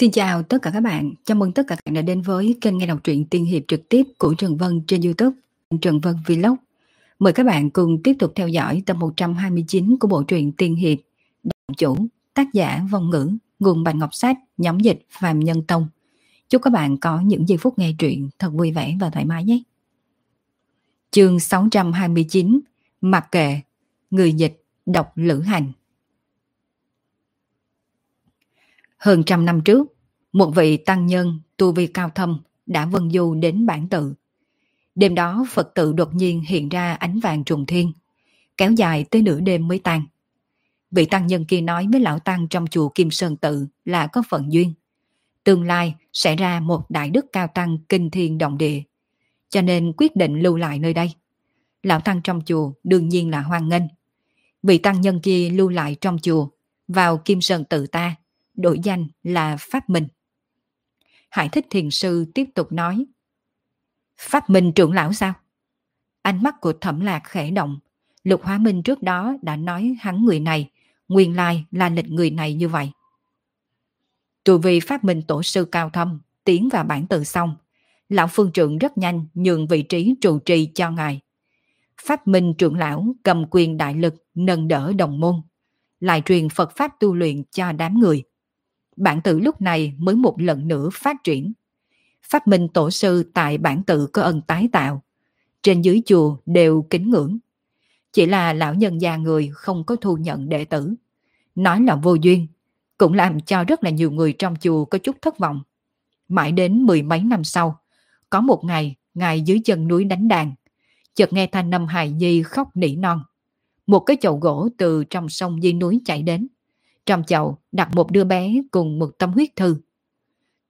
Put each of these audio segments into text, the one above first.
Xin chào tất cả các bạn, chào mừng tất cả các bạn đã đến với kênh nghe đọc truyện tiên hiệp trực tiếp của Trần Vân trên Youtube, Trần Vân Vlog. Mời các bạn cùng tiếp tục theo dõi tập 129 của bộ truyện tiên hiệp Đạo chủ, tác giả vong ngữ, nguồn Bạch Ngọc Sách, nhóm dịch Phạm Nhân Tông. Chúc các bạn có những giây phút nghe truyện thật vui vẻ và thoải mái nhé. Chương 629 Mặc kệ, người dịch, đọc lữ hành Hơn trăm năm trước, một vị tăng nhân tu vi cao thâm đã vân du đến bản tự. Đêm đó Phật tự đột nhiên hiện ra ánh vàng trùng thiên, kéo dài tới nửa đêm mới tan. Vị tăng nhân kia nói với lão tăng trong chùa Kim Sơn Tự là có phận duyên. Tương lai sẽ ra một đại đức cao tăng kinh thiên động địa, cho nên quyết định lưu lại nơi đây. Lão tăng trong chùa đương nhiên là hoan nghênh. Vị tăng nhân kia lưu lại trong chùa, vào Kim Sơn Tự ta đổi danh là Pháp Minh. Hải Thích Thiền Sư tiếp tục nói. Pháp Minh trưởng lão sao? Ánh mắt của thẩm lạc khẽ động. Lục Hóa Minh trước đó đã nói hắn người này, nguyên lai là lịch người này như vậy. Tù vì Pháp Minh tổ sư cao thâm, tiến vào bản tự xong, lão phương trưởng rất nhanh nhường vị trí trụ trì cho ngài. Pháp Minh trưởng lão cầm quyền đại lực nâng đỡ đồng môn, lại truyền Phật Pháp tu luyện cho đám người bản tự lúc này mới một lần nữa phát triển. Phát minh tổ sư tại bản tự có ân tái tạo. Trên dưới chùa đều kính ngưỡng. Chỉ là lão nhân già người không có thu nhận đệ tử. Nói là vô duyên, cũng làm cho rất là nhiều người trong chùa có chút thất vọng. Mãi đến mười mấy năm sau, có một ngày, ngài dưới chân núi đánh đàn, chợt nghe thanh năm hài nhi khóc nỉ non. Một cái chậu gỗ từ trong sông di núi chảy đến. Trong chậu đặt một đứa bé cùng một tấm huyết thư.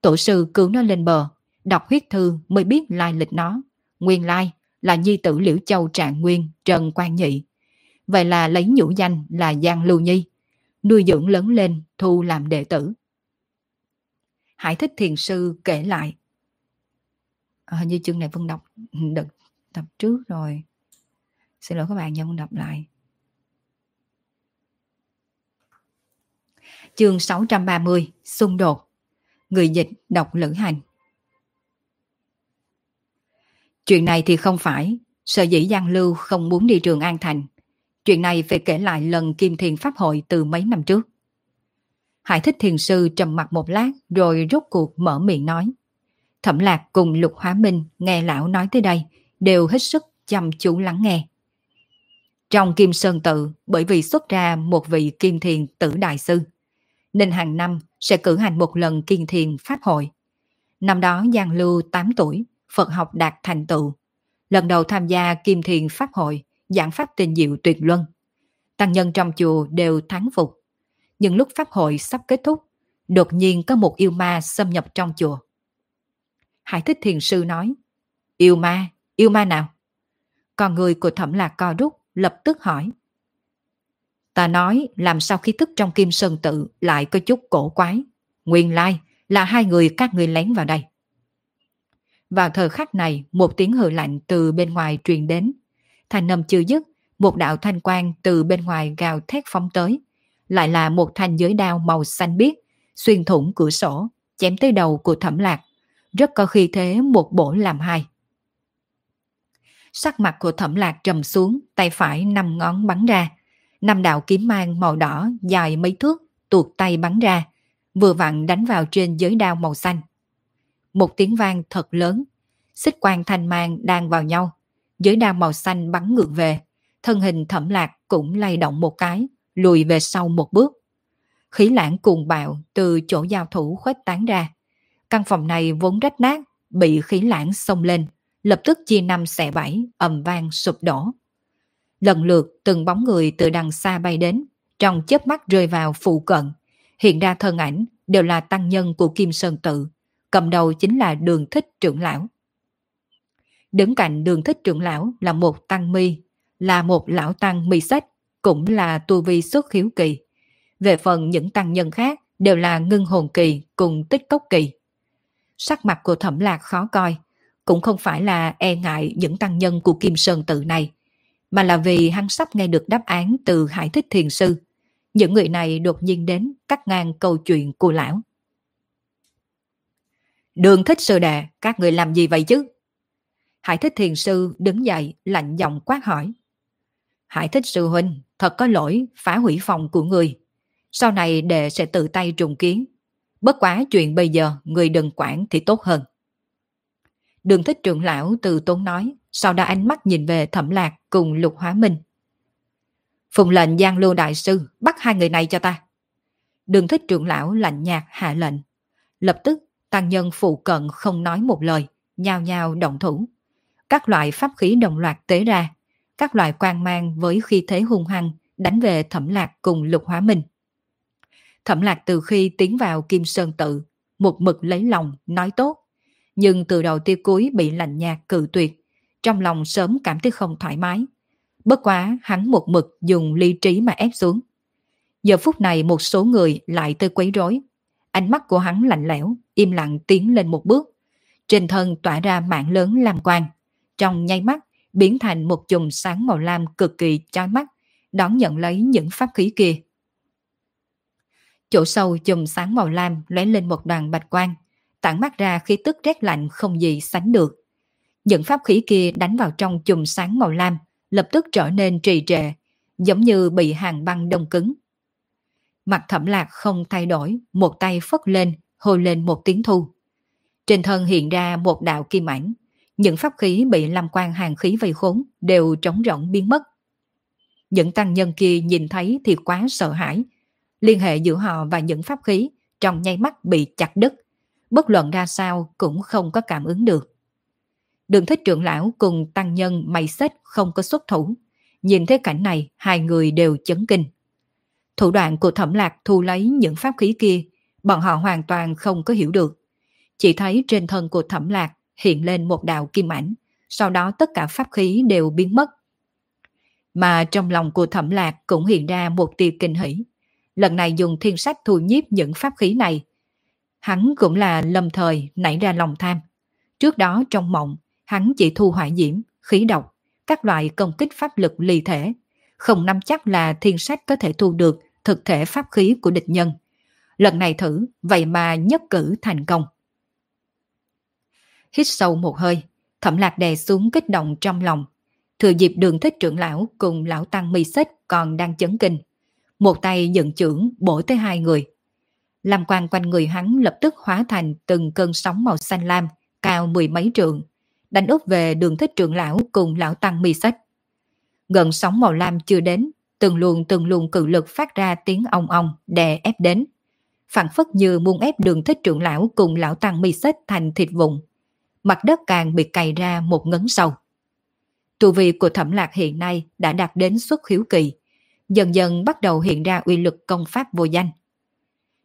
Tổ sư cứu nó lên bờ, đọc huyết thư mới biết lai lịch nó. Nguyên lai là nhi tử Liễu Châu Trạng Nguyên, Trần Quang Nhị. Vậy là lấy nhũ danh là Giang Lưu Nhi, nuôi dưỡng lớn lên thu làm đệ tử. Hải thích thiền sư kể lại. À, như chương này Vân đọc ừ, đợt tập trước rồi. Xin lỗi các bạn nha, Vân đọc lại. Chương 630, xung đột. Người dịch đọc lữ hành. Chuyện này thì không phải, sở dĩ Giang Lưu không muốn đi trường An Thành. Chuyện này phải kể lại lần Kim Thiền Pháp hội từ mấy năm trước. Hải thích thiền sư trầm mặt một lát rồi rốt cuộc mở miệng nói. Thẩm lạc cùng Lục Hóa Minh nghe lão nói tới đây đều hết sức chăm chú lắng nghe. Trong Kim Sơn Tự bởi vì xuất ra một vị Kim Thiền tử đại sư nên hàng năm sẽ cử hành một lần kiên thiền pháp hội. Năm đó Giang Lưu 8 tuổi, Phật học đạt thành tựu. Lần đầu tham gia kim thiền pháp hội, giảng pháp tình diệu tuyệt luân. Tăng nhân trong chùa đều thắng phục. Nhưng lúc pháp hội sắp kết thúc, đột nhiên có một yêu ma xâm nhập trong chùa. Hải thích thiền sư nói, yêu ma, yêu ma nào? Còn người của thẩm lạc co rút, lập tức hỏi, Ta nói làm sao khi thức trong kim sơn tự lại có chút cổ quái. Nguyên lai là hai người các người lén vào đây. Vào thời khắc này, một tiếng hừ lạnh từ bên ngoài truyền đến. thành nâm chưa dứt, một đạo thanh quang từ bên ngoài gào thét phóng tới. Lại là một thanh giới đao màu xanh biếc, xuyên thủng cửa sổ, chém tới đầu của thẩm lạc. Rất có khi thế một bổ làm hai. Sắc mặt của thẩm lạc trầm xuống, tay phải năm ngón bắn ra, năm đạo kiếm mang màu đỏ dài mấy thước tuột tay bắn ra, vừa vặn đánh vào trên giới đao màu xanh. Một tiếng vang thật lớn, xích quang thanh mang đang vào nhau, giới đao màu xanh bắn ngược về, thân hình thẩm lạc cũng lay động một cái, lùi về sau một bước. Khí lãng cuồng bạo từ chỗ giao thủ khuếch tán ra. Căn phòng này vốn rách nát, bị khí lãng xông lên, lập tức chia năm xẻ bảy, ầm vang sụp đổ. Lần lượt từng bóng người từ đằng xa bay đến, trong chớp mắt rơi vào phụ cận. Hiện ra thân ảnh đều là tăng nhân của Kim Sơn Tự, cầm đầu chính là đường thích trưởng lão. Đứng cạnh đường thích trưởng lão là một tăng mi, là một lão tăng mi sách, cũng là tu vi xuất hiếu kỳ. Về phần những tăng nhân khác đều là ngưng hồn kỳ cùng tích cốc kỳ. Sắc mặt của thẩm lạc khó coi, cũng không phải là e ngại những tăng nhân của Kim Sơn Tự này, mà là vì hắn sắp nghe được đáp án từ Hải Thích Thiền Sư. Những người này đột nhiên đến cắt ngang câu chuyện của lão. Đường thích sư đệ, các người làm gì vậy chứ? Hải thích thiền sư đứng dậy lạnh giọng quát hỏi. Hải thích sư huynh, thật có lỗi phá hủy phòng của người. Sau này đệ sẽ tự tay trùng kiến. Bất quá chuyện bây giờ người đừng quản thì tốt hơn. Đường thích trưởng lão từ tốn nói, sau đó ánh mắt nhìn về thẩm lạc cùng lục hóa minh. Phùng lệnh Giang Lưu Đại Sư bắt hai người này cho ta. Đường thích trưởng lão lạnh nhạt hạ lệnh. Lập tức, tăng nhân phụ cận không nói một lời, nhao nhao động thủ. Các loại pháp khí đồng loạt tế ra, các loại quang mang với khi thế hung hăng đánh về thẩm lạc cùng lục hóa minh. Thẩm lạc từ khi tiến vào Kim Sơn Tự, một mực lấy lòng, nói tốt. Nhưng từ đầu tiêu cuối bị lạnh nhạt cự tuyệt, trong lòng sớm cảm thấy không thoải mái. Bất quá hắn một mực dùng lý trí mà ép xuống. Giờ phút này một số người lại tới quấy rối. Ánh mắt của hắn lạnh lẽo, im lặng tiến lên một bước. Trên thân tỏa ra mạng lớn làm quang. Trong nháy mắt, biến thành một chùm sáng màu lam cực kỳ chói mắt, đón nhận lấy những pháp khí kia. Chỗ sâu chùm sáng màu lam lóe lên một đoàn bạch quang, tản mắt ra khí tức rét lạnh không gì sánh được. Những pháp khí kia đánh vào trong chùm sáng màu lam, lập tức trở nên trì trệ, giống như bị hàng băng đông cứng. Mặt thẩm lạc không thay đổi, một tay phất lên, hôi lên một tiếng thu. Trên thân hiện ra một đạo kim ảnh, những pháp khí bị lam quan hàng khí vây khốn đều trống rỗng biến mất. Những tăng nhân kia nhìn thấy thì quá sợ hãi. Liên hệ giữa họ và những pháp khí trong nháy mắt bị chặt đứt. Bất luận ra sao cũng không có cảm ứng được. Đường thích trưởng lão cùng tăng nhân mày xết không có xuất thủ. Nhìn thấy cảnh này, hai người đều chấn kinh. Thủ đoạn của thẩm lạc thu lấy những pháp khí kia, bọn họ hoàn toàn không có hiểu được. Chỉ thấy trên thân của thẩm lạc hiện lên một đạo kim ảnh, sau đó tất cả pháp khí đều biến mất. Mà trong lòng của thẩm lạc cũng hiện ra một tia kinh hỉ. Lần này dùng thiên sách thu nhiếp những pháp khí này. Hắn cũng là lâm thời nảy ra lòng tham. Trước đó trong mộng, hắn chỉ thu hỏa diễm, khí độc, các loại công kích pháp lực ly thể. Không nắm chắc là thiên sách có thể thu được thực thể pháp khí của địch nhân. Lần này thử, vậy mà nhất cử thành công. Hít sâu một hơi, thẩm lạc đè xuống kích động trong lòng. Thừa dịp đường thích trưởng lão cùng lão tăng mi xích còn đang chấn kinh. Một tay dựng trưởng bổ tới hai người. Làm quan quanh người hắn lập tức hóa thành từng cơn sóng màu xanh lam, cao mười mấy trượng, đánh úp về đường thích trưởng lão cùng lão tăng mi sách. Gần sóng màu lam chưa đến, từng luồng từng luồng cự lực phát ra tiếng ong ong đè ép đến. Phản phất như muốn ép đường thích trưởng lão cùng lão tăng mi sách thành thịt vụn. Mặt đất càng bị cày ra một ngấn sâu. Tu vi của thẩm lạc hiện nay đã đạt đến xuất hiếu kỳ, dần dần bắt đầu hiện ra uy lực công pháp vô danh.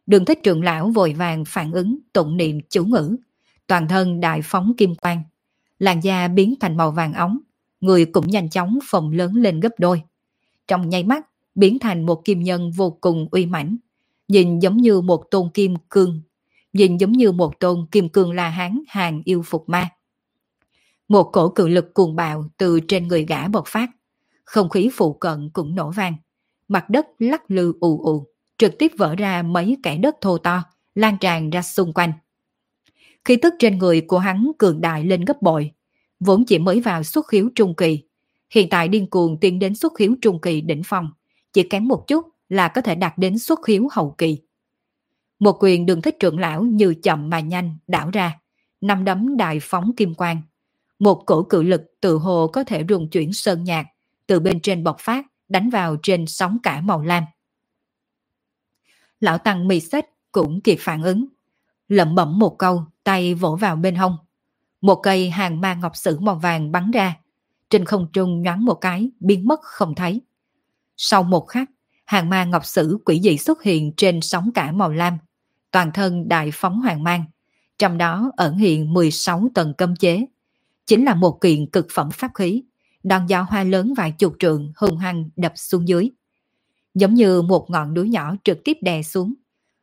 Đường thích trưởng lão vội vàng phản ứng tụng niệm chú ngữ, toàn thân đại phóng kim quang, làn da biến thành màu vàng ống, người cũng nhanh chóng phồng lớn lên gấp đôi. Trong nháy mắt, biến thành một kim nhân vô cùng uy mãnh, nhìn giống như một tôn kim cương, nhìn giống như một tôn kim cương la hán hàng yêu phục ma. Một cổ cự lực cuồng bạo từ trên người gã bộc phát, không khí phụ cận cũng nổ vang, mặt đất lắc lư ù ù, trực tiếp vỡ ra mấy kẻ đất thô to, lan tràn ra xung quanh. Khi tức trên người của hắn cường đại lên gấp bội, vốn chỉ mới vào xuất khiếu trung kỳ, hiện tại điên cuồng tiến đến xuất khiếu trung kỳ đỉnh phong, chỉ kém một chút là có thể đạt đến xuất khiếu hậu kỳ. Một quyền đường thích trưởng lão như chậm mà nhanh đảo ra, năm đấm đại phóng kim quang. Một cổ cự lực tự hồ có thể rung chuyển sơn nhạc, từ bên trên bộc phát, đánh vào trên sóng cả màu lam. Lão Tăng mì sách cũng kịp phản ứng. Lẩm bẩm một câu, tay vỗ vào bên hông. Một cây hàng ma ngọc sử màu vàng bắn ra. Trên không trung nhoáng một cái, biến mất không thấy. Sau một khắc, hàng ma ngọc sử quỷ dị xuất hiện trên sóng cả màu lam. Toàn thân đại phóng hoàng mang. Trong đó ẩn hiện 16 tầng cấm chế. Chính là một kiện cực phẩm pháp khí. Đòn gió hoa lớn vài chục trượng hùng hăng đập xuống dưới. Giống như một ngọn núi nhỏ trực tiếp đè xuống.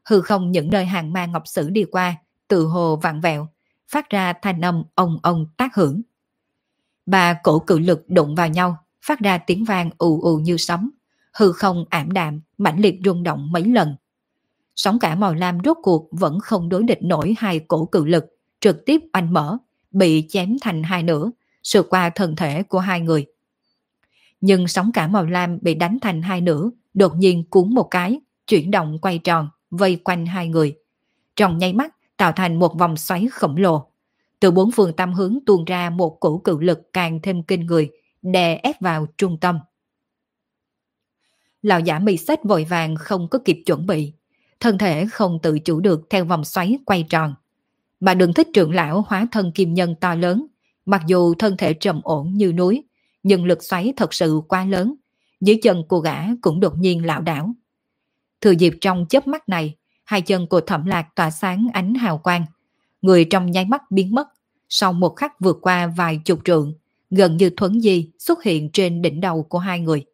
Hư không những nơi hàng ma ngọc sử đi qua, tự hồ vặn vẹo, phát ra thanh âm ông ông tác hưởng. Ba cổ cự lực đụng vào nhau, phát ra tiếng vang ù ù như sấm, hư không ảm đạm, mãnh liệt rung động mấy lần. Sóng cả màu lam rốt cuộc vẫn không đối địch nổi hai cổ cự lực, trực tiếp oanh mở, bị chém thành hai nửa, sượt qua thân thể của hai người. Nhưng sóng cả màu lam bị đánh thành hai nửa, đột nhiên cuốn một cái, chuyển động quay tròn, vây quanh hai người. Trong nháy mắt, tạo thành một vòng xoáy khổng lồ. Từ bốn phương tam hướng tuôn ra một cổ cự lực càng thêm kinh người, đè ép vào trung tâm. Lão giả mì sách vội vàng không có kịp chuẩn bị, thân thể không tự chủ được theo vòng xoáy quay tròn. Mà đường thích trưởng lão hóa thân kim nhân to lớn, mặc dù thân thể trầm ổn như núi, nhưng lực xoáy thật sự quá lớn, dưới chân của gã cũng đột nhiên lảo đảo. Thừa dịp trong chớp mắt này, hai chân của thẩm lạc tỏa sáng ánh hào quang, người trong nháy mắt biến mất, sau một khắc vượt qua vài chục trượng, gần như thuấn di xuất hiện trên đỉnh đầu của hai người.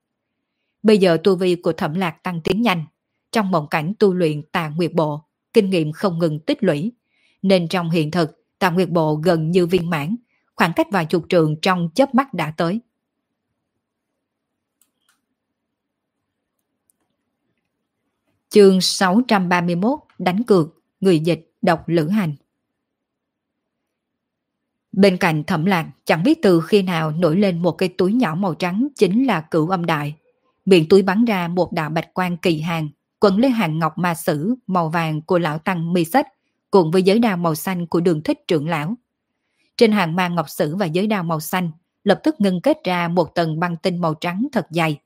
Bây giờ tu vi của thẩm lạc tăng tiến nhanh, trong mộng cảnh tu luyện tà nguyệt bộ, kinh nghiệm không ngừng tích lũy, nên trong hiện thực tà nguyệt bộ gần như viên mãn, khoảng cách vài chục trường trong chớp mắt đã tới. Chương 631 Đánh cược, người dịch, đọc lữ hành Bên cạnh thẩm lạc chẳng biết từ khi nào nổi lên một cây túi nhỏ màu trắng chính là cửu âm đại. Miệng túi bắn ra một đạo bạch quan kỳ hàng, quấn lên hàng ngọc ma sử màu vàng của lão tăng mi sách cùng với giới đao màu xanh của đường thích trưởng lão. Trên hàng mang ngọc sử và giới đao màu xanh lập tức ngưng kết ra một tầng băng tinh màu trắng thật dày.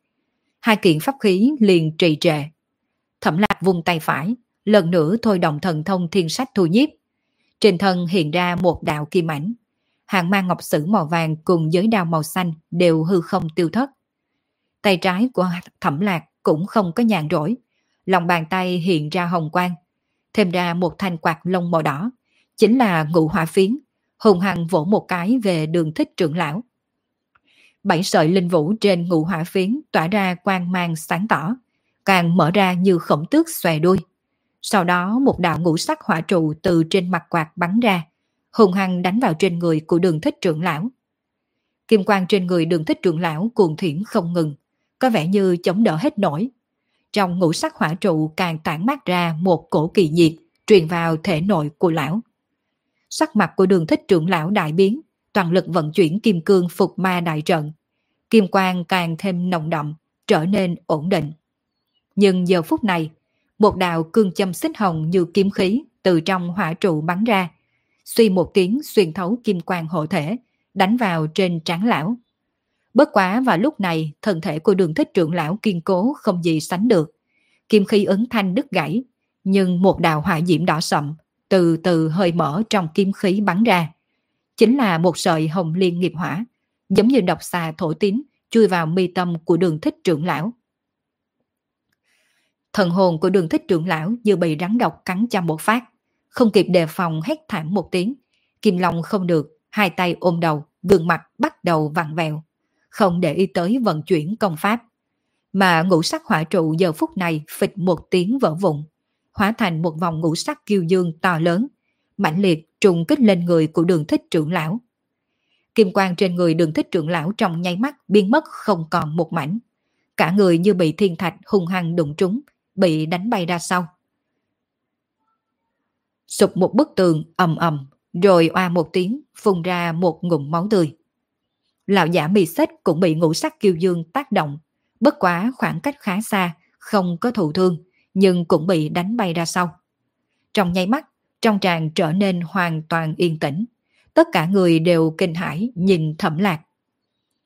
Hai kiện pháp khí liền trì trệ. Thẩm lạc vung tay phải, lần nữa thôi động thần thông thiên sách thu nhiếp. Trên thân hiện ra một đạo kim ảnh. Hàng mang ngọc sử màu vàng cùng giới đao màu xanh đều hư không tiêu thất. Tay trái của thẩm lạc cũng không có nhàn rỗi. Lòng bàn tay hiện ra hồng quang. Thêm ra một thanh quạt lông màu đỏ. Chính là ngụ hỏa phiến. Hùng hằng vỗ một cái về đường thích trưởng lão. Bảy sợi linh vũ trên ngụ hỏa phiến tỏa ra quang mang sáng tỏ. Càng mở ra như khổng tước xòe đuôi. Sau đó một đạo ngũ sắc hỏa trụ từ trên mặt quạt bắn ra. Hùng hăng đánh vào trên người của đường thích trưởng lão. Kim quang trên người đường thích trưởng lão cuồng thiển không ngừng, có vẻ như chống đỡ hết nổi. Trong ngũ sắc hỏa trụ càng tản mát ra một cổ kỳ nhiệt truyền vào thể nội của lão. Sắc mặt của đường thích trưởng lão đại biến, toàn lực vận chuyển kim cương phục ma đại trận. Kim quang càng thêm nồng đậm, trở nên ổn định. Nhưng giờ phút này, một đạo cương châm xích hồng như kiếm khí từ trong hỏa trụ bắn ra, suy một tiếng xuyên thấu kim quang hộ thể, đánh vào trên trán lão. Bất quá vào lúc này, thân thể của đường thích trưởng lão kiên cố không gì sánh được. Kim khí ấn thanh đứt gãy, nhưng một đạo hỏa diễm đỏ sậm từ từ hơi mở trong kim khí bắn ra. Chính là một sợi hồng liên nghiệp hỏa, giống như độc xà thổ tín chui vào mi tâm của đường thích trưởng lão. Thần hồn của đường thích trưởng lão như bị rắn độc cắn cho một phát. Không kịp đề phòng hét thảm một tiếng. Kim Long không được, hai tay ôm đầu, gương mặt bắt đầu vặn vẹo. Không để ý tới vận chuyển công pháp. Mà ngũ sắc hỏa trụ giờ phút này phịch một tiếng vỡ vụn. Hóa thành một vòng ngũ sắc kiêu dương to lớn. mãnh liệt trùng kích lên người của đường thích trưởng lão. Kim quang trên người đường thích trưởng lão trong nháy mắt biến mất không còn một mảnh. Cả người như bị thiên thạch hung hăng đụng trúng, bị đánh bay ra sau. Sụp một bức tường ầm ầm, rồi oa một tiếng, phun ra một ngụm máu tươi. Lão giả mì sách cũng bị ngũ sắc kiêu dương tác động, bất quá khoảng cách khá xa, không có thụ thương, nhưng cũng bị đánh bay ra sau. Trong nháy mắt, trong tràng trở nên hoàn toàn yên tĩnh. Tất cả người đều kinh hãi nhìn thẩm lạc.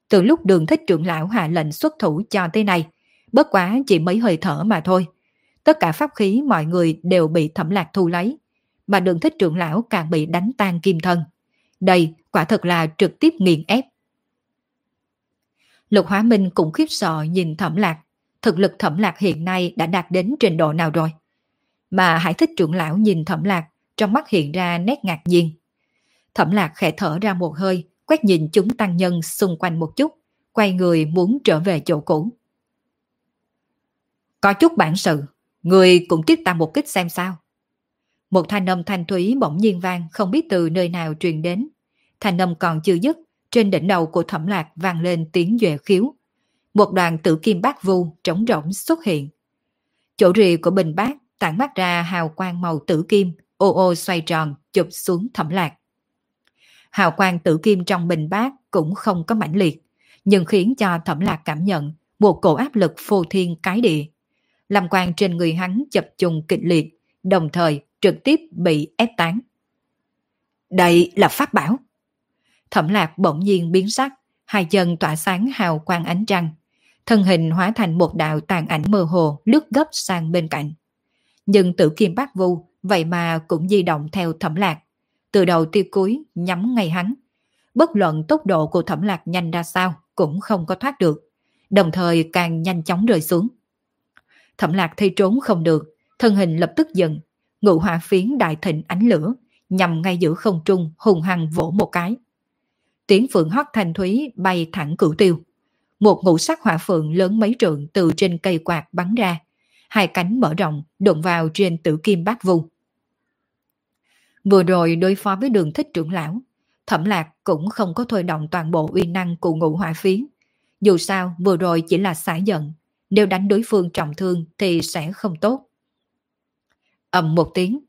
Từ lúc đường thích trưởng lão hạ lệnh xuất thủ cho tới này, bất quá chỉ mấy hơi thở mà thôi. Tất cả pháp khí mọi người đều bị thẩm lạc thu lấy, mà đường thích trưởng lão càng bị đánh tan kim thân. Đây quả thật là trực tiếp nghiền ép. Lục Hóa Minh cũng khiếp sợ nhìn thẩm lạc. Thực lực thẩm lạc hiện nay đã đạt đến trình độ nào rồi? Mà hải thích trưởng lão nhìn thẩm lạc, trong mắt hiện ra nét ngạc nhiên. Thẩm lạc khẽ thở ra một hơi, quét nhìn chúng tăng nhân xung quanh một chút, quay người muốn trở về chỗ cũ. Có chút bản sự, người cũng tiếp ta một kích xem sao. Một thanh âm thanh thúy bỗng nhiên vang không biết từ nơi nào truyền đến. Thanh âm còn chưa dứt, trên đỉnh đầu của thẩm lạc vang lên tiếng duệ khiếu. Một đoàn tử kim bát vu trống rỗng xuất hiện. Chỗ rì của bình bát tản mắt ra hào quang màu tử kim, ô ô xoay tròn, chụp xuống thẩm lạc. Hào quang tử kim trong bình bát cũng không có mãnh liệt, nhưng khiến cho thẩm lạc cảm nhận một cổ áp lực phô thiên cái địa. Làm quan trên người hắn chập trùng kịch liệt, đồng thời trực tiếp bị ép tán. Đây là pháp bảo. Thẩm lạc bỗng nhiên biến sắc, hai chân tỏa sáng hào quang ánh trăng. Thân hình hóa thành một đạo tàn ảnh mơ hồ lướt gấp sang bên cạnh. Nhưng tử kim bát vu vậy mà cũng di động theo thẩm lạc. Từ đầu tiêu cuối nhắm ngay hắn. Bất luận tốc độ của thẩm lạc nhanh ra sao cũng không có thoát được. Đồng thời càng nhanh chóng rơi xuống. Thẩm lạc thấy trốn không được, thân hình lập tức dần Ngụ hỏa phiến đại thịnh ánh lửa, nhằm ngay giữa không trung hùng hăng vỗ một cái. Tiếng phượng hót thanh thúy bay thẳng cửu tiêu. Một ngũ sắc hỏa phượng lớn mấy trượng từ trên cây quạt bắn ra. Hai cánh mở rộng, đụng vào trên tử kim bát vu. Vừa rồi đối phó với đường thích trưởng lão, thẩm lạc cũng không có thôi động toàn bộ uy năng của ngũ hỏa phiến. Dù sao vừa rồi chỉ là xả giận, nếu đánh đối phương trọng thương thì sẽ không tốt. ầm một tiếng,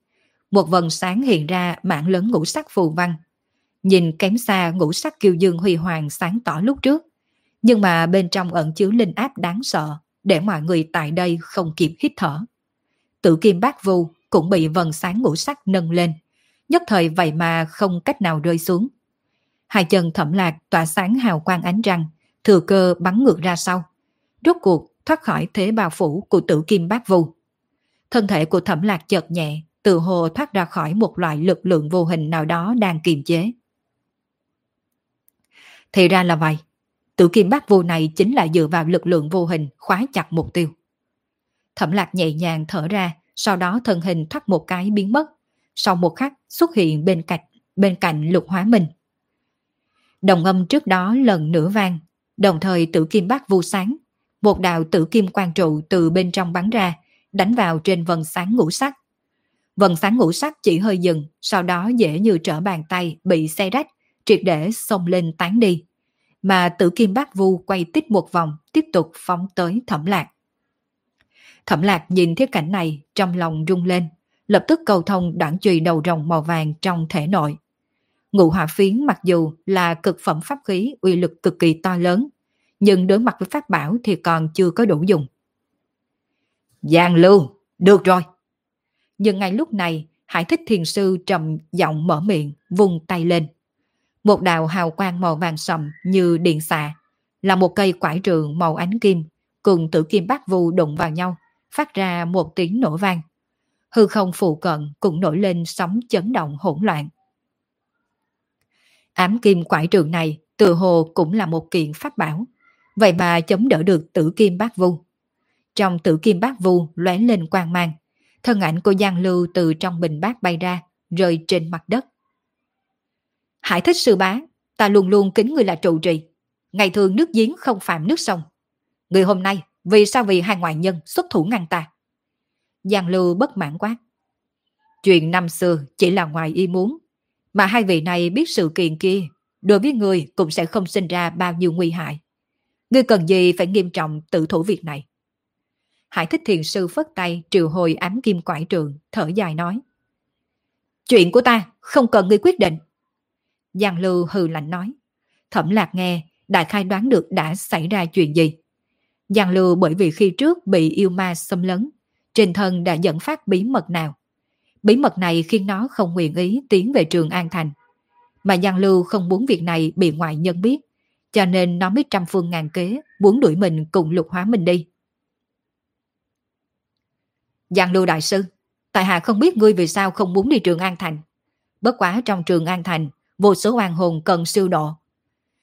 một vần sáng hiện ra mảng lớn ngũ sắc phù văn. Nhìn kém xa ngũ sắc kiều dương huy hoàng sáng tỏ lúc trước, nhưng mà bên trong ẩn chứa linh áp đáng sợ, để mọi người tại đây không kịp hít thở. Tử kim Bác vu cũng bị vần sáng ngũ sắc nâng lên, nhất thời vậy mà không cách nào rơi xuống. Hai chân thẩm lạc tỏa sáng hào quang ánh răng, thừa cơ bắn ngược ra sau. Rốt cuộc thoát khỏi thế bao phủ của tử kim bát vu. Thân thể của thẩm lạc chợt nhẹ, từ hồ thoát ra khỏi một loại lực lượng vô hình nào đó đang kiềm chế. Thì ra là vậy. Tử kim bát Vu này chính là dựa vào lực lượng vô hình khóa chặt mục tiêu. Thẩm lạc nhẹ nhàng thở ra, sau đó thân hình thoát một cái biến mất. Sau một khắc xuất hiện bên cạnh, bên cạnh lục hóa minh. Đồng âm trước đó lần nữa vang, đồng thời tử kim bát vu sáng. Một đạo tử kim quan trụ từ bên trong bắn ra, đánh vào trên vần sáng ngũ sắc. Vần sáng ngũ sắc chỉ hơi dừng, sau đó dễ như trở bàn tay bị xe rách, triệt để xông lên tán đi. Mà tử kim bát vu quay tích một vòng, tiếp tục phóng tới thẩm lạc. Thẩm lạc nhìn thấy cảnh này, trong lòng rung lên, lập tức cầu thông đoạn chùy đầu rồng màu vàng trong thể nội. Ngụ hỏa phiến mặc dù là cực phẩm pháp khí uy lực cực kỳ to lớn, nhưng đối mặt với pháp bảo thì còn chưa có đủ dùng. Giang lưu, được rồi. Nhưng ngay lúc này, Hải thích thiền sư trầm giọng mở miệng, vùng tay lên. Một đạo hào quang màu vàng sầm như điện xạ, là một cây quải trường màu ánh kim, cùng tử kim bát vu đụng vào nhau, phát ra một tiếng nổ vang. Hư không phụ cận cũng nổi lên sóng chấn động hỗn loạn. Ám kim quải trường này tự hồ cũng là một kiện pháp bảo, vậy mà chống đỡ được tử kim bát vu. Trong tử kim bát vu lóe lên quang mang, thân ảnh của Giang Lưu từ trong bình bát bay ra, rơi trên mặt đất. Hải thích sư bá, ta luôn luôn kính người là trụ trì. Ngày thường nước giếng không phạm nước sông. Người hôm nay, vì sao vì hai ngoại nhân xuất thủ ngăn ta? Giang Lưu bất mãn quát. Chuyện năm xưa chỉ là ngoài ý muốn, mà hai vị này biết sự kiện kia, đối với người cũng sẽ không sinh ra bao nhiêu nguy hại. Ngươi cần gì phải nghiêm trọng tự thủ việc này? Hải thích thiền sư phất tay triệu hồi ám kim quải trường, thở dài nói. Chuyện của ta không cần ngươi quyết định. Giang Lưu hừ lạnh nói. Thẩm lạc nghe, đại khai đoán được đã xảy ra chuyện gì. Giang Lưu bởi vì khi trước bị yêu ma xâm lấn, trên thân đã dẫn phát bí mật nào. Bí mật này khiến nó không nguyện ý tiến về trường An Thành. Mà Giang Lưu không muốn việc này bị ngoại nhân biết, cho nên nó mới trăm phương ngàn kế muốn đuổi mình cùng lục hóa mình đi. Giang Lưu Đại Sư, tại hạ không biết ngươi vì sao không muốn đi trường An Thành. Bất quá trong trường An Thành, vô số oan hồn cần siêu độ.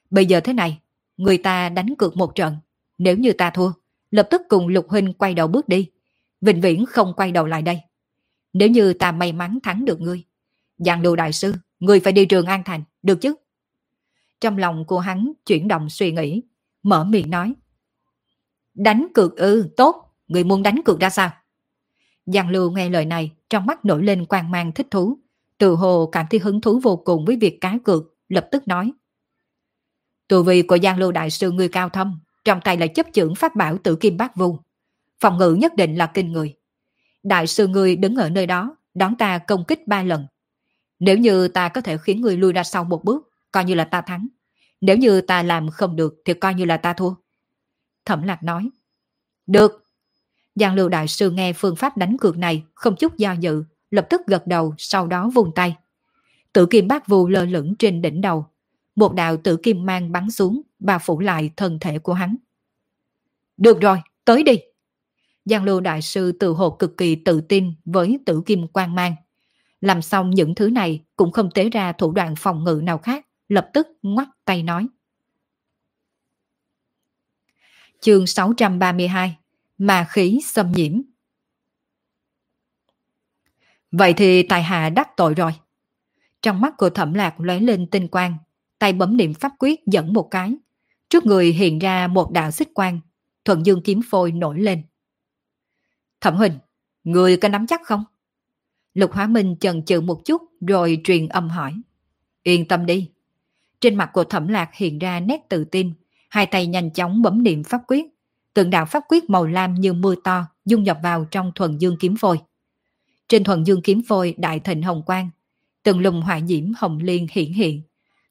Bây giờ thế này, người ta đánh cược một trận. Nếu như ta thua, lập tức cùng Lục Huynh quay đầu bước đi. Vĩnh viễn không quay đầu lại đây. Nếu như ta may mắn thắng được ngươi, Giang Lưu Đại Sư, ngươi phải đi trường An Thành, được chứ? Trong lòng của hắn chuyển động suy nghĩ, mở miệng nói. Đánh cược ư, tốt, người muốn đánh cược ra sao? Giang Lưu nghe lời này, trong mắt nổi lên quang mang thích thú. Từ hồ cảm thấy hứng thú vô cùng với việc cá cược, lập tức nói. Tù vị của Giang Lưu Đại Sư người cao thâm, trong tay là chấp trưởng pháp bảo tử kim bát vu. Phòng ngự nhất định là kinh người. Đại sư ngươi đứng ở nơi đó, đón ta công kích ba lần. Nếu như ta có thể khiến người lui ra sau một bước, coi như là ta thắng. Nếu như ta làm không được thì coi như là ta thua. Thẩm lạc nói. Được. Giang lưu đại sư nghe phương pháp đánh cược này không chút do dự, lập tức gật đầu sau đó vùng tay. Tử kim bác vu lơ lửng trên đỉnh đầu. Một đạo tử kim mang bắn xuống, và phủ lại thân thể của hắn. Được rồi, tới đi. Giang lưu đại sư tự hồ cực kỳ tự tin với tử kim quang mang. Làm xong những thứ này cũng không tế ra thủ đoạn phòng ngự nào khác, lập tức ngoắt tay nói. Chương 632 Mà khí xâm nhiễm Vậy thì tài hạ đắc tội rồi. Trong mắt của thẩm lạc lóe lên tinh quang, tay bấm niệm pháp quyết dẫn một cái. Trước người hiện ra một đạo xích quang, thuận dương kiếm phôi nổi lên. Thẩm hình người có nắm chắc không? Lục Hóa Minh chần chừ một chút rồi truyền âm hỏi. Yên tâm đi. Trên mặt của Thẩm Lạc hiện ra nét tự tin, hai tay nhanh chóng bấm niệm pháp quyết. Tượng đạo pháp quyết màu lam như mưa to dung nhập vào trong thuần dương kiếm phôi. Trên thuần dương kiếm phôi đại thịnh hồng quang, từng lùng hỏa diễm hồng liên hiển hiện,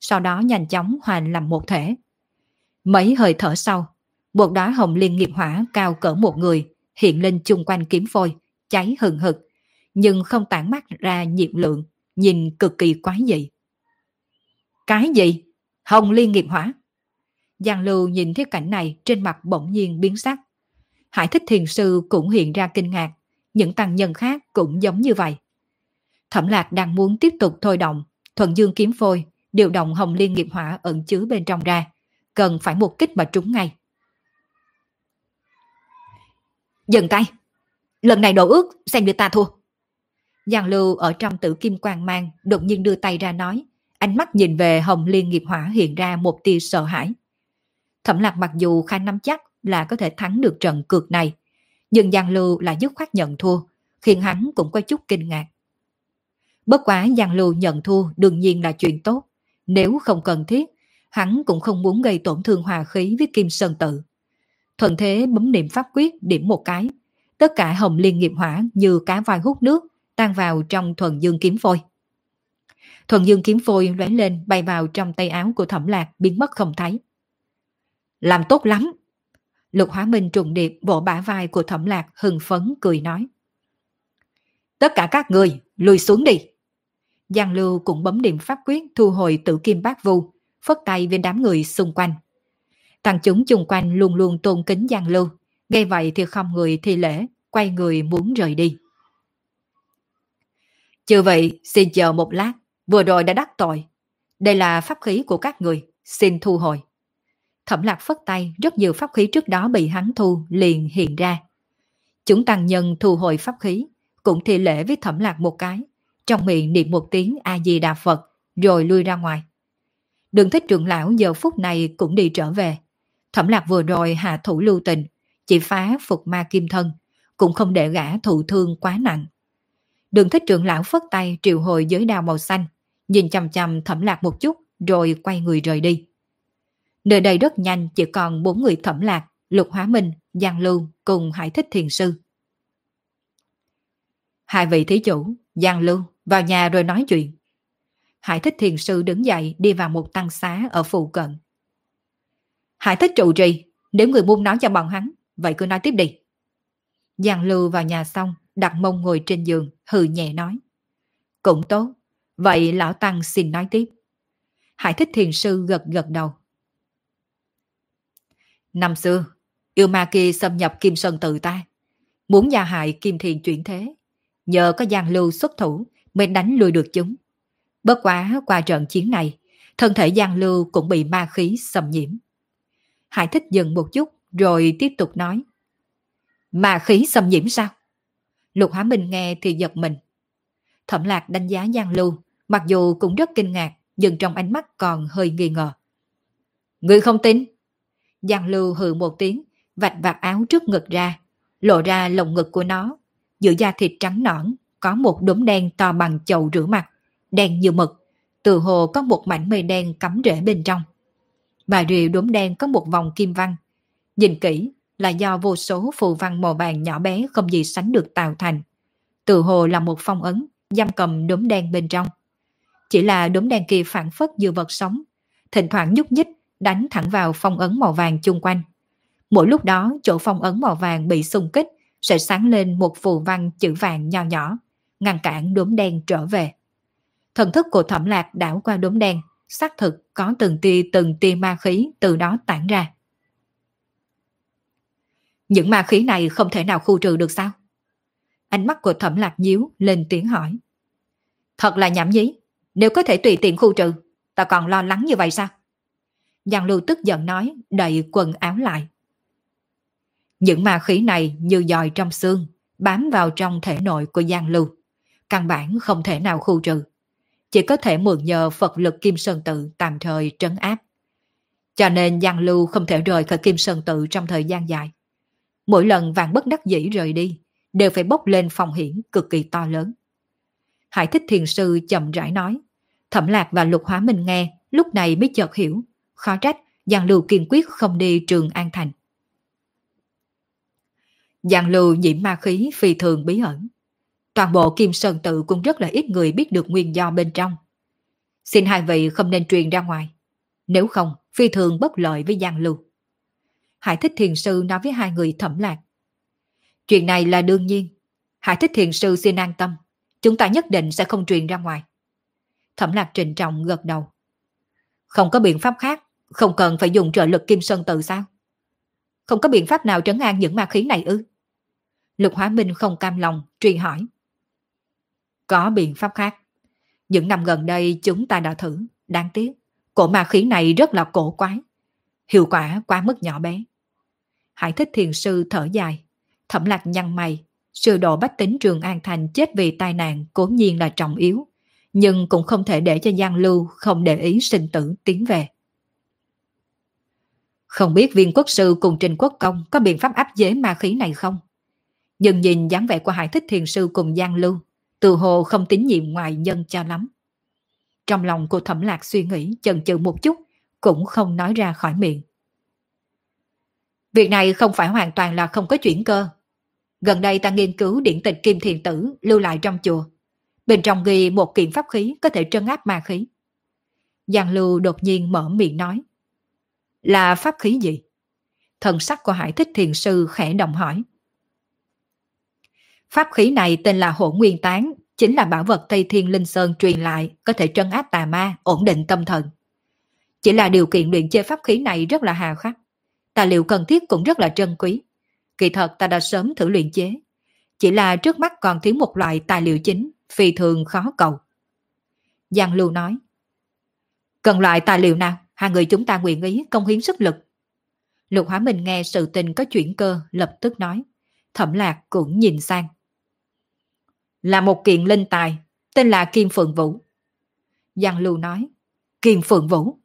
sau đó nhanh chóng hoàn làm một thể. Mấy hơi thở sau, một đóa hồng liên nghiệp hỏa cao cỡ một người hiện lên chung quanh kiếm phôi, cháy hừng hực, nhưng không tản mắt ra nhiệt lượng, nhìn cực kỳ quái dị. Cái gì? Hồng liên nghiệp hỏa? Giang Lưu nhìn thấy cảnh này trên mặt bỗng nhiên biến sắc. Hải thích thiền sư cũng hiện ra kinh ngạc, những tăng nhân khác cũng giống như vậy. Thẩm lạc đang muốn tiếp tục thôi động, thuận dương kiếm phôi, điều động hồng liên nghiệp hỏa ẩn chứa bên trong ra, cần phải một kích mà trúng ngay. Dừng tay! Lần này đổ ước, xem như ta thua. Giang Lưu ở trong tử kim quang mang đột nhiên đưa tay ra nói, ánh mắt nhìn về hồng liên nghiệp hỏa hiện ra một tia sợ hãi. Thẩm lạc mặc dù khá nắm chắc là có thể thắng được trận cược này, nhưng Giang Lưu là dứt khoát nhận thua, khiến hắn cũng có chút kinh ngạc. Bất quá Giang Lưu nhận thua đương nhiên là chuyện tốt, nếu không cần thiết, hắn cũng không muốn gây tổn thương hòa khí với Kim Sơn Tự. Thuận thế bấm niệm pháp quyết điểm một cái, tất cả hồng liên nghiệp hỏa như cá voi hút nước, tan vào trong thuần dương kiếm phôi. Thuần dương kiếm phôi lóe lên bay vào trong tay áo của thẩm lạc biến mất không thấy. Làm tốt lắm! Lục Hóa Minh trùng điệp bộ bả vai của thẩm lạc hừng phấn cười nói. Tất cả các người, lùi xuống đi! Giang Lưu cũng bấm điểm pháp quyết thu hồi tử kim bát vu, phất tay với đám người xung quanh. Thằng chúng chung quanh luôn luôn tôn kính Giang Lưu, gây vậy thì không người thi lễ, quay người muốn rời đi. Chưa vậy, xin chờ một lát, vừa rồi đã đắc tội. Đây là pháp khí của các người, xin thu hồi. Thẩm lạc phất tay, rất nhiều pháp khí trước đó bị hắn thu liền hiện ra. Chúng tăng nhân thu hồi pháp khí, cũng thi lễ với thẩm lạc một cái, trong miệng niệm một tiếng A-di-đà Phật, rồi lui ra ngoài. Đường thích trưởng lão giờ phút này cũng đi trở về. Thẩm lạc vừa rồi hạ thủ lưu tình, chỉ phá phục ma kim thân, cũng không để gã thụ thương quá nặng. Đường thích trưởng lão phất tay triệu hồi giới đao màu xanh, nhìn chằm chằm thẩm lạc một chút rồi quay người rời đi. Nơi đây rất nhanh chỉ còn bốn người thẩm lạc, lục hóa minh, giang lưu cùng hải thích thiền sư. Hai vị thí chủ, giang lưu, vào nhà rồi nói chuyện. Hải thích thiền sư đứng dậy đi vào một tăng xá ở phụ cận. Hải thích trụ trì, nếu người muốn nói cho bọn hắn, vậy cứ nói tiếp đi. Giang lưu vào nhà xong, đặt mông ngồi trên giường, hừ nhẹ nói. Cũng tốt, vậy lão Tăng xin nói tiếp. Hải thích thiền sư gật gật đầu. Năm xưa, yêu ma kia xâm nhập Kim Sơn tự ta, muốn gia hại Kim Thiền chuyển thế. Nhờ có Giang Lưu xuất thủ mới đánh lùi được chúng. Bất quá qua trận chiến này, thân thể Giang Lưu cũng bị ma khí xâm nhiễm. Hải thích dừng một chút rồi tiếp tục nói. Ma khí xâm nhiễm sao? Lục Hóa Minh nghe thì giật mình. Thẩm lạc đánh giá Giang Lưu, mặc dù cũng rất kinh ngạc, nhưng trong ánh mắt còn hơi nghi ngờ. Người không tin? Giang Lưu hừ một tiếng, vạch vạt áo trước ngực ra, lộ ra lồng ngực của nó. Giữa da thịt trắng nõn, có một đốm đen to bằng chậu rửa mặt, đen như mực, từ hồ có một mảnh mây đen cắm rễ bên trong. Mà rìu đốm đen có một vòng kim văn. Nhìn kỹ là do vô số phù văn màu vàng nhỏ bé không gì sánh được tạo thành. Từ hồ là một phong ấn, giam cầm đốm đen bên trong. Chỉ là đốm đen kia phản phất như vật sống, thỉnh thoảng nhúc nhích, đánh thẳng vào phong ấn màu vàng chung quanh. Mỗi lúc đó, chỗ phong ấn màu vàng bị xung kích, sẽ sáng lên một phù văn chữ vàng nho nhỏ, ngăn cản đốm đen trở về. Thần thức của thẩm lạc đảo qua đốm đen, xác thực có từng tia từng tia ma khí từ đó tản ra. Những ma khí này không thể nào khu trừ được sao? Ánh mắt của thẩm lạc nhíu lên tiếng hỏi. Thật là nhảm nhí, nếu có thể tùy tiện khu trừ, ta còn lo lắng như vậy sao? Giang Lưu tức giận nói, đậy quần áo lại. Những ma khí này như dòi trong xương, bám vào trong thể nội của Giang Lưu. Căn bản không thể nào khu trừ. Chỉ có thể mượn nhờ Phật lực Kim Sơn Tự tạm thời trấn áp. Cho nên Giang Lưu không thể rời khỏi Kim Sơn Tự trong thời gian dài. Mỗi lần vàng bất đắc dĩ rời đi, đều phải bốc lên phòng hiểm cực kỳ to lớn. Hải thích thiền sư chậm rãi nói. Thẩm lạc và lục hóa minh nghe, lúc này mới chợt hiểu. Khó trách, Giang Lưu kiên quyết không đi trường An Thành. Giang Lưu nhiễm ma khí phi thường bí ẩn. Toàn bộ Kim Sơn Tự cũng rất là ít người biết được nguyên do bên trong. Xin hai vị không nên truyền ra ngoài. Nếu không, phi thường bất lợi với Giang Lưu. Hải Thích Thiền Sư nói với hai người thẩm lạc. Chuyện này là đương nhiên. Hải Thích Thiền Sư xin an tâm. Chúng ta nhất định sẽ không truyền ra ngoài. Thẩm lạc trịnh trọng gật đầu. Không có biện pháp khác, không cần phải dùng trợ lực Kim Sơn Tự sao? Không có biện pháp nào trấn an những ma khí này ư? Lục Hóa Minh không cam lòng, truy hỏi. Có biện pháp khác. Những năm gần đây chúng ta đã thử, đáng tiếc. Cổ ma khí này rất là cổ quái. Hiệu quả quá mức nhỏ bé. Hải thích thiền sư thở dài. Thẩm lạc nhăn mày. sự độ bách tính trường An Thành chết vì tai nạn cố nhiên là trọng yếu. Nhưng cũng không thể để cho Giang Lưu không để ý sinh tử tiến về. Không biết viên quốc sư cùng trình quốc công có biện pháp áp chế ma khí này không? Nhưng nhìn dáng vẻ của Hải Thích Thiền Sư cùng Giang Lưu, từ hồ không tín nhiệm ngoài nhân cho lắm. Trong lòng cô thẩm lạc suy nghĩ chần chừ một chút, cũng không nói ra khỏi miệng. Việc này không phải hoàn toàn là không có chuyển cơ. Gần đây ta nghiên cứu điển tịch Kim Thiền Tử lưu lại trong chùa. Bên trong ghi một kiện pháp khí có thể trấn áp ma khí. Giang Lưu đột nhiên mở miệng nói. Là pháp khí gì? Thần sắc của Hải Thích Thiền Sư khẽ động hỏi. Pháp khí này tên là Hổ Nguyên Tán, chính là bảo vật Tây Thiên Linh Sơn truyền lại, có thể trấn áp tà ma, ổn định tâm thần. Chỉ là điều kiện luyện chế pháp khí này rất là hà khắc. Tài liệu cần thiết cũng rất là trân quý. Kỳ thật ta đã sớm thử luyện chế. Chỉ là trước mắt còn thiếu một loại tài liệu chính, phi thường khó cầu. Giang Lưu nói. Cần loại tài liệu nào? Hai người chúng ta nguyện ý công hiến sức lực. Lục Hóa Minh nghe sự tình có chuyển cơ, lập tức nói. Thẩm Lạc cũng nhìn sang. Là một kiện linh tài, tên là Kim Phượng Vũ. Giang Lưu nói. Kim Phượng Vũ.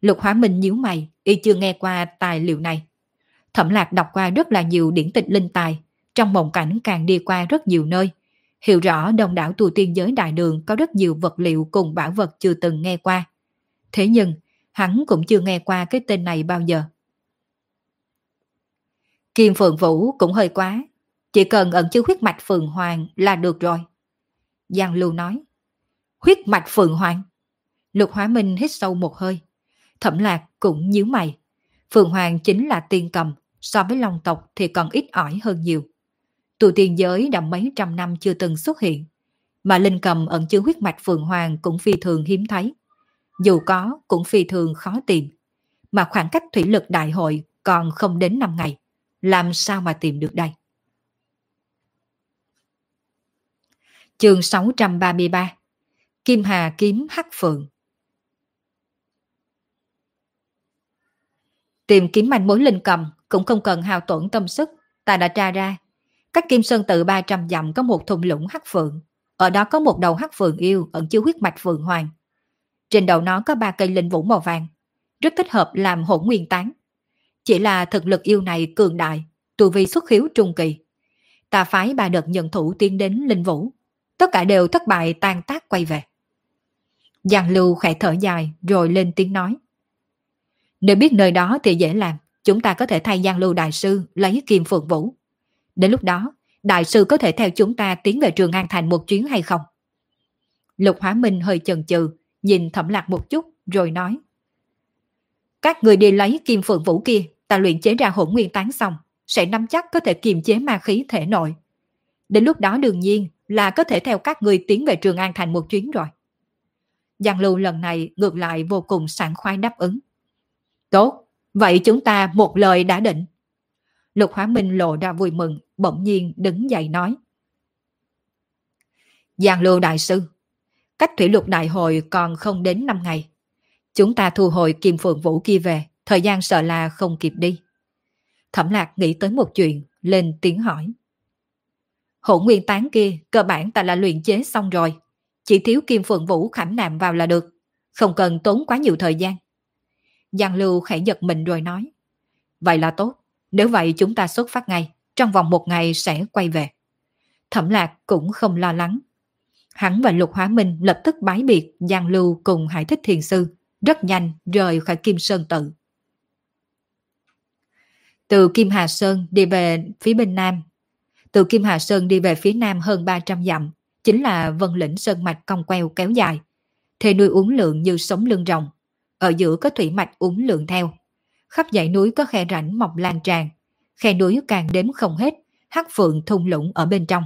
Lục Hóa Minh nhíu mày, y chưa nghe qua tài liệu này. Thẩm Lạc đọc qua rất là nhiều điển tịch linh tài, trong mộng cảnh càng đi qua rất nhiều nơi. Hiểu rõ đồng đảo tu tiên giới đại đường có rất nhiều vật liệu cùng bảo vật chưa từng nghe qua. Thế nhưng, hắn cũng chưa nghe qua cái tên này bao giờ. Kim Phượng Vũ cũng hơi quá, chỉ cần ẩn chứa huyết mạch Phượng Hoàng là được rồi. Giang Lưu nói, huyết mạch Phượng Hoàng. Lục Hóa Minh hít sâu một hơi. Thẩm Lạc cũng nhíu mày. Phượng Hoàng chính là tiên cầm, so với Long tộc thì còn ít ỏi hơn nhiều. Tù tiên giới đã mấy trăm năm chưa từng xuất hiện, mà linh cầm ẩn chứa huyết mạch Phượng Hoàng cũng phi thường hiếm thấy dù có cũng phi thường khó tìm. Mà khoảng cách thủy lực đại hội còn không đến 5 ngày, làm sao mà tìm được đây? Chương 633 Kim Hà kiếm hắc phượng Tìm kiếm manh mối linh cầm cũng không cần hao tổn tâm sức, ta đã tra ra. Cách Kim Sơn tự 300 dặm có một thùng lũng hắc phượng, ở đó có một đầu hắc phượng yêu ẩn chứa huyết mạch phượng hoàng. Trên đầu nó có ba cây linh vũ màu vàng, rất thích hợp làm hỗn nguyên tán. Chỉ là thực lực yêu này cường đại, tu vi xuất khiếu trung kỳ. Ta phái ba đợt nhận thủ tiến đến linh vũ, tất cả đều thất bại tan tác quay về. Giang Lưu khẽ thở dài rồi lên tiếng nói. Nếu biết nơi đó thì dễ làm, chúng ta có thể thay Giang Lưu Đại Sư lấy kim phượng vũ. Đến lúc đó, Đại Sư có thể theo chúng ta tiến về trường An Thành một chuyến hay không? Lục Hóa Minh hơi chần chừ, nhìn thẩm lạc một chút rồi nói. Các người đi lấy kim phượng vũ kia, ta luyện chế ra hỗn nguyên tán xong, sẽ nắm chắc có thể kiềm chế ma khí thể nội. Đến lúc đó đương nhiên là có thể theo các người tiến về Trường An Thành một chuyến rồi. Giang Lưu lần này ngược lại vô cùng sảng khoái đáp ứng. Tốt, vậy chúng ta một lời đã định. Lục Hóa Minh lộ ra vui mừng, bỗng nhiên đứng dậy nói. Giang Lưu Đại Sư, cách thủy lục đại hội còn không đến 5 ngày. Chúng ta thu hồi Kim Phượng Vũ kia về, thời gian sợ là không kịp đi. Thẩm lạc nghĩ tới một chuyện, lên tiếng hỏi. Hổ nguyên tán kia, cơ bản ta là luyện chế xong rồi. Chỉ thiếu Kim Phượng Vũ khảm nạm vào là được. Không cần tốn quá nhiều thời gian. Giang Lưu khẽ giật mình rồi nói. Vậy là tốt. Nếu vậy chúng ta xuất phát ngay. Trong vòng một ngày sẽ quay về. Thẩm lạc cũng không lo lắng. Hắn và Lục Hóa Minh lập tức bái biệt Giang Lưu cùng Hải Thích Thiền Sư. Rất nhanh rời khỏi Kim Sơn Tự. Từ Kim Hà Sơn đi về phía bên Nam. Từ Kim Hà Sơn đi về phía Nam hơn 300 dặm, chính là vân lĩnh sơn mạch cong queo kéo dài. Thề nuôi uống lượng như sống lưng rồng. Ở giữa có thủy mạch uống lượng theo. Khắp dãy núi có khe rãnh mọc lan tràn. Khe núi càng đếm không hết, hắc phượng thung lũng ở bên trong.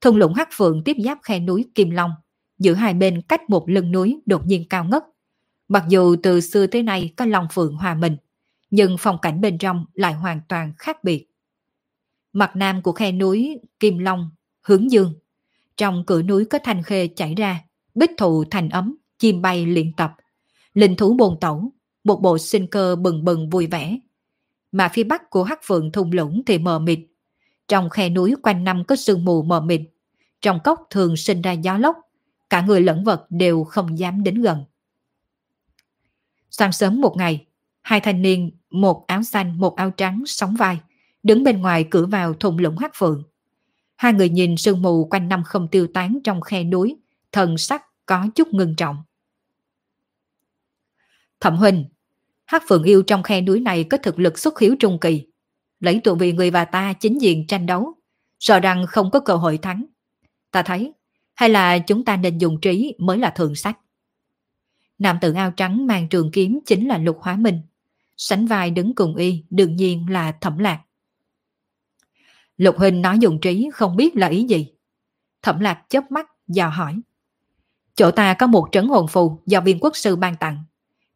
Thung lũng hắc phượng tiếp giáp khe núi Kim Long. Giữa hai bên cách một lưng núi đột nhiên cao ngất. Mặc dù từ xưa tới nay có Long Phượng hòa mình, nhưng phong cảnh bên trong lại hoàn toàn khác biệt. Mặt nam của khe núi Kim Long, hướng dương. Trong cửa núi có thanh khê chảy ra, bích thụ thành ấm, chim bay luyện tập. Linh thú bồn tẩu, một bộ sinh cơ bừng bừng vui vẻ. Mà phía bắc của hắc phượng thung lũng thì mờ mịt. Trong khe núi quanh năm có sương mù mờ mịt. Trong cốc thường sinh ra gió lốc. Cả người lẫn vật đều không dám đến gần. Sáng sớm một ngày, hai thanh niên, một áo xanh, một áo trắng, sóng vai, đứng bên ngoài cửa vào thùng lũng hắc phượng. Hai người nhìn sương mù quanh năm không tiêu tán trong khe núi, thần sắc có chút ngưng trọng. Thẩm huynh, hắc phượng yêu trong khe núi này có thực lực xuất hiếu trung kỳ. Lấy tụ vị người và ta chính diện tranh đấu, sợ rằng không có cơ hội thắng. Ta thấy, hay là chúng ta nên dùng trí mới là thượng sách. Nam tử áo trắng mang trường kiếm chính là Lục Hóa Minh. Sánh vai đứng cùng y đương nhiên là Thẩm Lạc. Lục Huynh nói dùng trí không biết là ý gì. Thẩm Lạc chớp mắt dò hỏi. Chỗ ta có một trấn hồn phù do viên quốc sư ban tặng.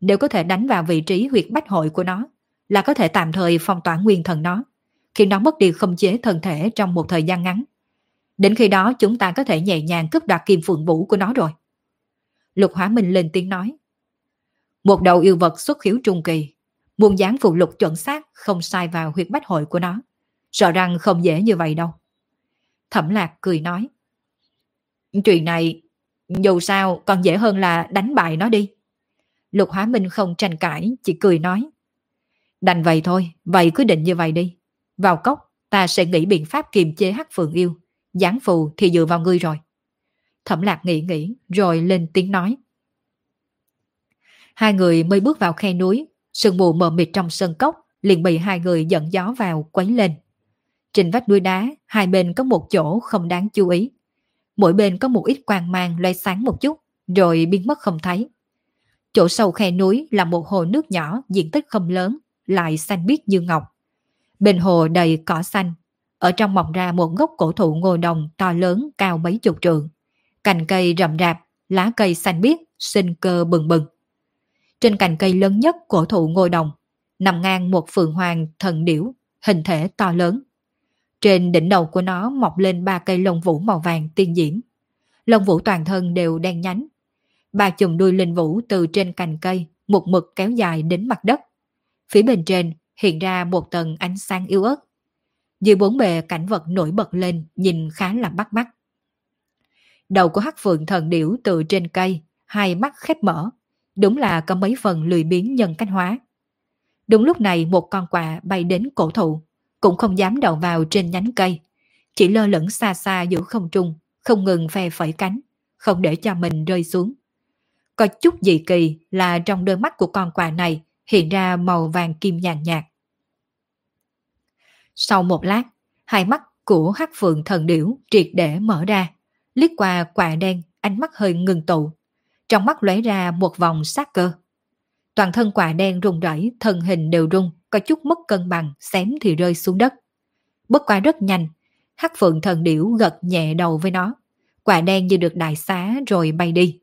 Nếu có thể đánh vào vị trí huyệt bách hội của nó, là có thể tạm thời phong tỏa nguyên thần nó, khi nó mất đi không chế thân thể trong một thời gian ngắn. Đến khi đó chúng ta có thể nhẹ nhàng cướp đoạt kim phượng vũ của nó rồi. Lục Hóa Minh lên tiếng nói. Một đầu yêu vật xuất khiếu trung kỳ, muôn dáng phụ lục chuẩn xác không sai vào huyệt bách hội của nó. Sợ rằng không dễ như vậy đâu. Thẩm lạc cười nói. Chuyện này, dù sao còn dễ hơn là đánh bại nó đi. Lục Hóa Minh không tranh cãi, chỉ cười nói. Đành vậy thôi, vậy cứ định như vậy đi. Vào cốc, ta sẽ nghĩ biện pháp kiềm chế hắc phượng yêu. Gián phù thì dựa vào ngươi rồi. Thẩm lạc nghĩ nghĩ, rồi lên tiếng nói. Hai người mới bước vào khe núi, sương mù mờ mịt trong sân cốc, liền bị hai người dẫn gió vào quấy lên. Trên vách núi đá, hai bên có một chỗ không đáng chú ý. Mỗi bên có một ít quang mang loay sáng một chút, rồi biến mất không thấy. Chỗ sâu khe núi là một hồ nước nhỏ diện tích không lớn, lại xanh biếc như ngọc. Bên hồ đầy cỏ xanh, ở trong mọc ra một gốc cổ thụ ngồi đồng to lớn cao mấy chục trượng. Cành cây rậm rạp, lá cây xanh biếc, sinh cơ bừng bừng. Trên cành cây lớn nhất cổ thụ ngồi đồng, nằm ngang một phượng hoàng thần điểu, hình thể to lớn. Trên đỉnh đầu của nó mọc lên ba cây lông vũ màu vàng tiên diễm. Lông vũ toàn thân đều đen nhánh. Ba chùm đuôi linh vũ từ trên cành cây một mực kéo dài đến mặt đất. Phía bên trên hiện ra một tầng ánh sáng yếu ớt. Dưới bốn bề cảnh vật nổi bật lên nhìn khá là bắt mắt. Đầu của hắc phượng thần điểu từ trên cây, hai mắt khép mở. Đúng là có mấy phần lười biến nhân cách hóa. Đúng lúc này một con quạ bay đến cổ thụ, cũng không dám đậu vào trên nhánh cây. Chỉ lơ lửng xa xa giữa không trung, không ngừng phe phẩy cánh, không để cho mình rơi xuống. Có chút dị kỳ là trong đôi mắt của con quạ này hiện ra màu vàng kim nhàn nhạt. Sau một lát, hai mắt của hắc phượng thần điểu triệt để mở ra, liếc qua quạ đen, ánh mắt hơi ngừng tụ. Trong mắt lóe ra một vòng sát cơ. Toàn thân quạ đen rung rẩy, thân hình đều rung, có chút mất cân bằng, xém thì rơi xuống đất. Bất quá rất nhanh, hắc phượng thần điểu gật nhẹ đầu với nó. Quả đen như được đại xá rồi bay đi.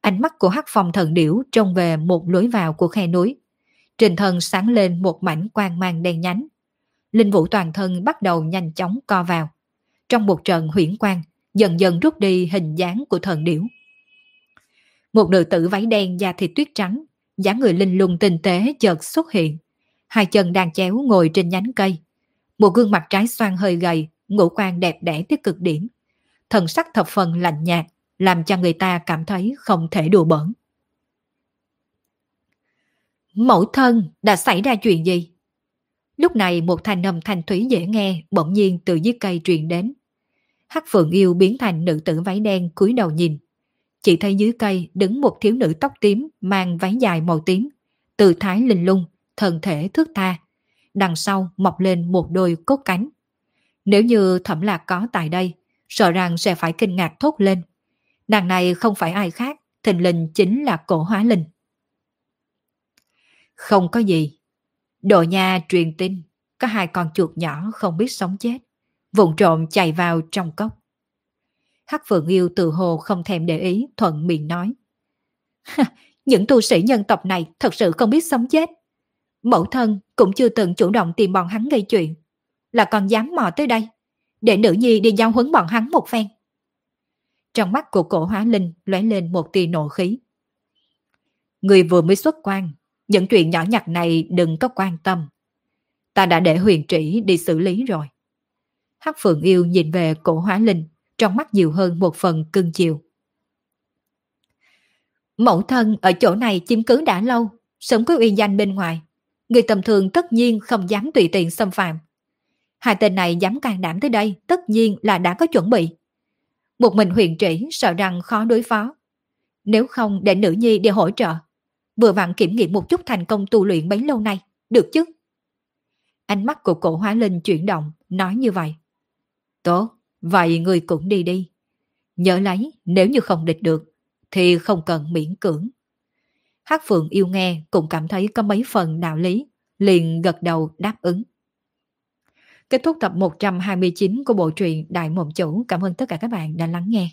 Ánh mắt của hắc phong thần điểu trông về một lối vào của khe núi. Trên thân sáng lên một mảnh quang mang đen nhánh. Linh vũ toàn thân bắt đầu nhanh chóng co vào. Trong một trận huyễn quang, dần dần rút đi hình dáng của thần điểu. Một nữ tử váy đen da thịt tuyết trắng, dáng người linh lung tinh tế chợt xuất hiện. Hai chân đang chéo ngồi trên nhánh cây. Một gương mặt trái xoan hơi gầy, ngũ quan đẹp đẽ tới cực điểm. Thần sắc thập phần lạnh nhạt, làm cho người ta cảm thấy không thể đùa bỡn. Mẫu thân đã xảy ra chuyện gì? Lúc này một thanh âm thanh thúy dễ nghe bỗng nhiên từ dưới cây truyền đến. Hắc Phượng Yêu biến thành nữ tử váy đen cúi đầu nhìn. Chỉ thấy dưới cây đứng một thiếu nữ tóc tím mang váy dài màu tím, từ thái linh lung, thân thể thước tha. Đằng sau mọc lên một đôi cốt cánh. Nếu như thẩm lạc có tại đây, sợ rằng sẽ phải kinh ngạc thốt lên. Nàng này không phải ai khác, thình linh chính là cổ hóa linh. Không có gì. đồ nha truyền tin, có hai con chuột nhỏ không biết sống chết, vụn trộm chạy vào trong cốc. Hắc Phượng Yêu tự hồ không thèm để ý, thuận miệng nói. Những tu sĩ nhân tộc này thật sự không biết sống chết. Mẫu thân cũng chưa từng chủ động tìm bọn hắn gây chuyện. Là còn dám mò tới đây, để nữ nhi đi giao huấn bọn hắn một phen. Trong mắt của cổ hóa linh lóe lên một tia nộ khí. Người vừa mới xuất quan, những chuyện nhỏ nhặt này đừng có quan tâm. Ta đã để huyền trĩ đi xử lý rồi. Hắc Phượng Yêu nhìn về cổ hóa linh, trong mắt nhiều hơn một phần cưng chiều. Mẫu thân ở chỗ này chiếm cứ đã lâu, sớm có uy danh bên ngoài. Người tầm thường tất nhiên không dám tùy tiện xâm phạm. Hai tên này dám can đảm tới đây tất nhiên là đã có chuẩn bị. Một mình huyền trĩ sợ rằng khó đối phó. Nếu không để nữ nhi đi hỗ trợ, vừa vặn kiểm nghiệm một chút thành công tu luyện bấy lâu nay, được chứ? Ánh mắt của cổ hóa linh chuyển động, nói như vậy. Tốt, vậy người cũng đi đi. Nhớ lấy, nếu như không địch được, thì không cần miễn cưỡng. Hát Phượng yêu nghe cũng cảm thấy có mấy phần đạo lý, liền gật đầu đáp ứng. Kết thúc tập 129 của bộ truyện Đại Mộng Chủ. Cảm ơn tất cả các bạn đã lắng nghe.